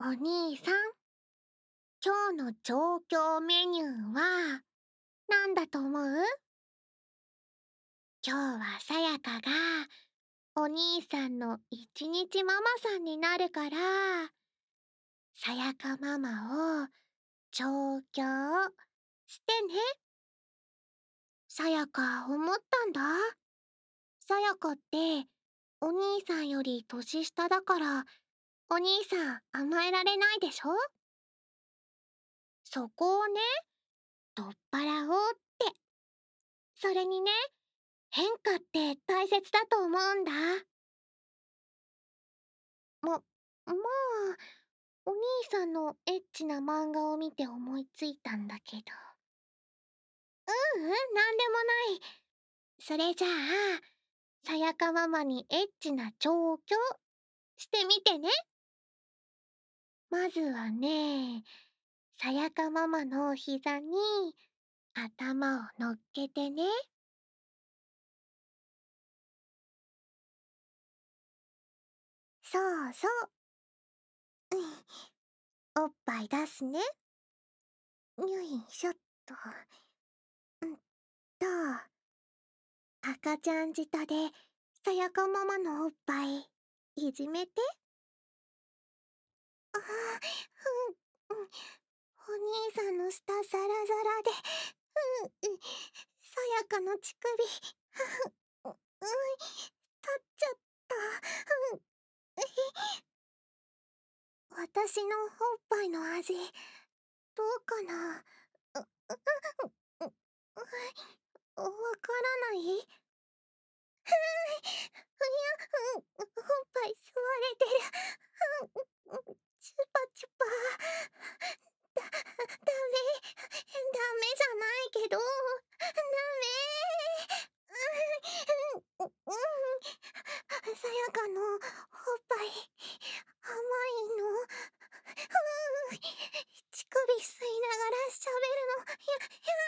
お兄さん、今日の状況メニューは何だと思う？今日はさやかがお兄さんの一日ママさんになるから、さやかママを調教してね。さやか思ったんだ。さやかってお兄さんより年下だからお兄さん甘えられないでしょ？そこをね、取っ払おうって。それにね、変化って大切だと思うんだ。も、もう、お兄さんのエッチな漫画を見て思いついたんだけど。ううん、なんでもない。それじゃあ、さやかママにエッチな調教してみてね。まずはね、さやかママのお膝に頭を乗っけてね。そうそう。おっぱい出すね。よいしょっと。んと。赤ちゃん舌でさやかママのおっぱいいじめて。あうん、うん、お兄さんの舌ザラザラで、うん、うん、さやかの乳首、うん、立っちゃった、うん、私のおっぱいの味、どうかな。わからないふい、や、おっぱい吸われてる。チュパチュパだ、ダメ、ダメじゃないけど、ダメさやかのおっぱい、甘いの。乳首吸いながら喋るの、や、や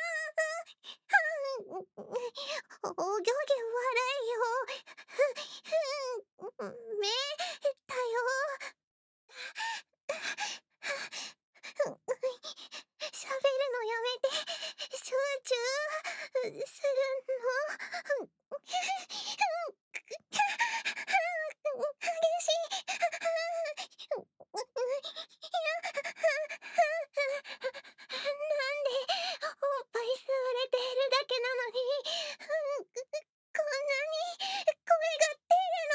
お行儀悪いよ。めだよ。喋るのやめて集中するの激しいなんでおっぱい吸われてるだけなのにこんなに声が出るの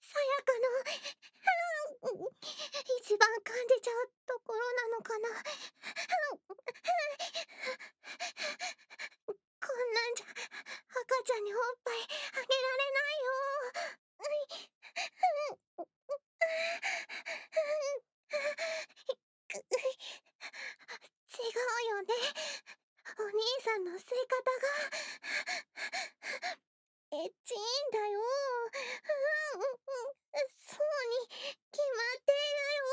さやかの一番感じちゃうところなのかなこんなんじゃ赤ちゃんにおっぱいあげられないよ違うよねお兄さんの吸い方がエッチいんだよ。うん、そうに決まってるよ。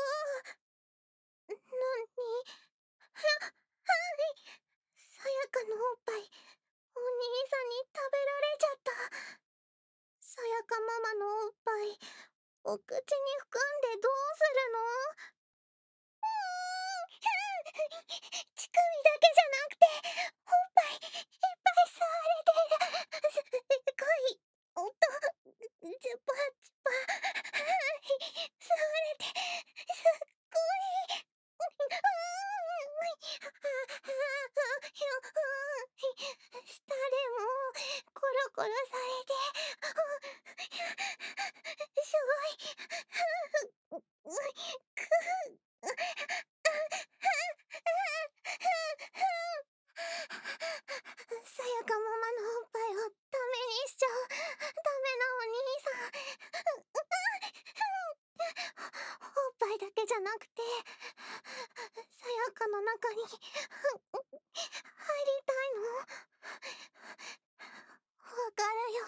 なに、は、はい。さやかのおっぱい、お兄さんに食べられちゃった。さやかママのおっぱい、お口に含んでどうするの乳首だけじゃなくて、おっぱいいっぱい吸われてる。すごい音、チュパチュパ。吸われて、すっごい。下でも、コロコロされて、すごい。さやかママのおっぱいをダメにしちゃうダメなお兄さんおっぱいだけじゃなくてさやかの中に入りたいのあるよ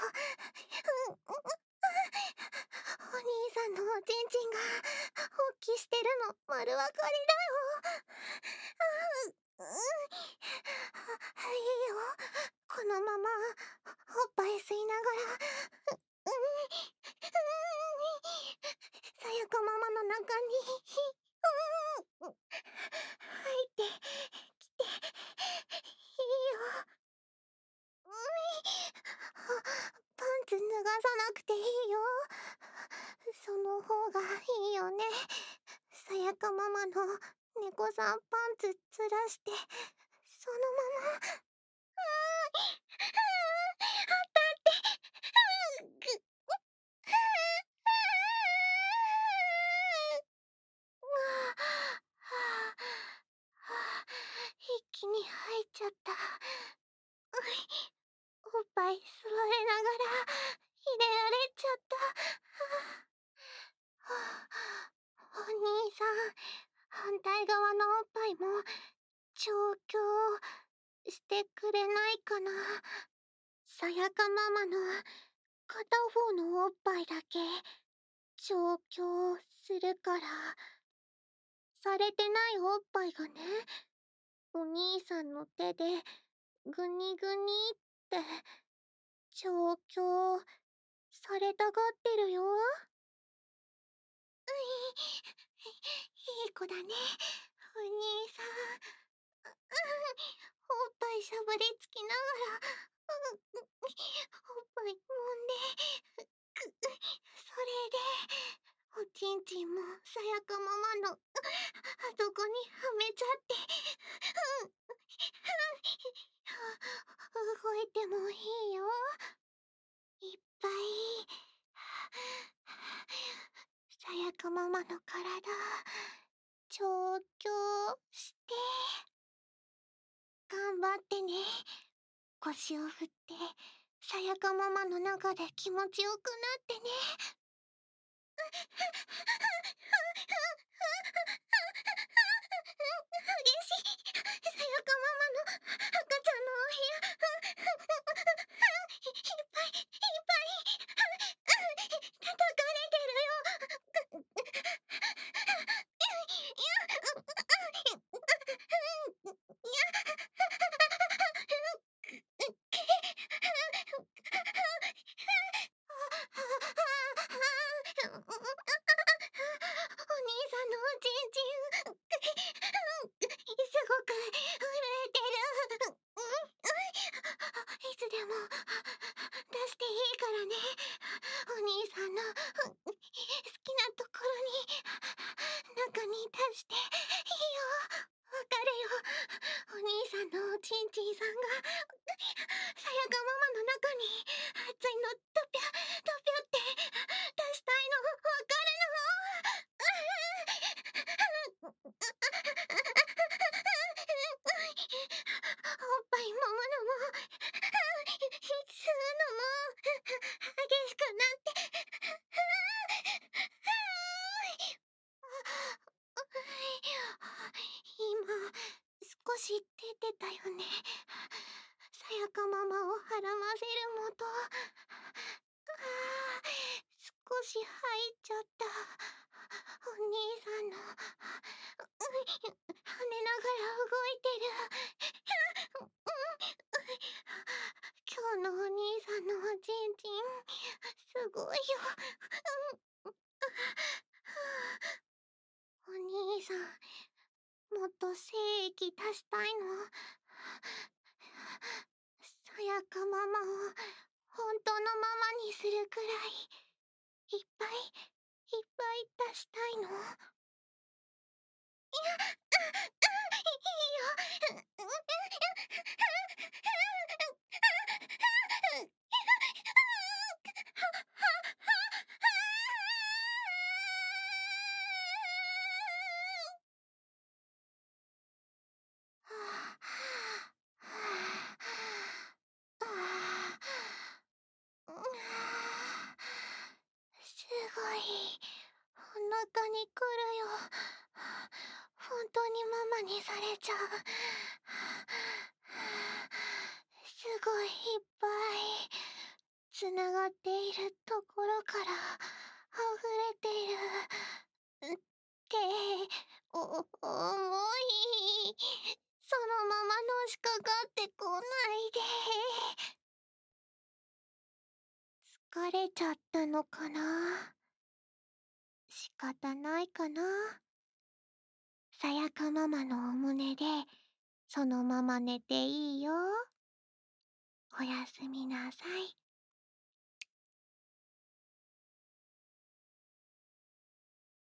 お兄さんのおちんちんが発揮してるの丸わかりだようん、いいよ。このまま、おっぱい吸いながら、うん、さやかママの中に、うん、入ってきて、いいよ。パンツ脱がさなくていいよ。その方がいいよね。さやかママの猫さんパンツずらして、そのままあーあったってぐ一、気に入っちゃった。おっぱい吸われながら入れられちゃった。お兄さん、反対側のおっぱいも調教してくれないかな。さやかママの片方のおっぱいだけ調教するから。されてないおっぱいがね。お兄さんの手でぐにぐにって調教されたがってるよ。うい、いい子だね、お兄さん。おっぱいしゃぶりつきながら、おっぱい揉ん。で、く、それで、おちんちんもさやかママの、あそこにはめちゃって、動いてもいいよ。いっぱい。さやかママの体、調教して。頑張ってね。腰を振って、さやかママの中で気持ちよくなってね。出していいからね。知っててたよね。さやかママを孕ませるもと。あー少し入っちゃった。お兄さんの跳ねながら動いてる。今日のお兄さんのおちんちんすごいよ。お兄さんもっと精液出したいの。さやかママを本当のママにするくらい、いっぱい、いっぱい出したいの。いや、うん、うん、いいよ。ん、ん、うん、うん、うん。つながっているところから溢れているってお思い。そのままのしかかってこないで。疲れちゃったのかな？仕方ないかな？さやかママのお胸でそのまま寝ていいよ。おやすみなさい。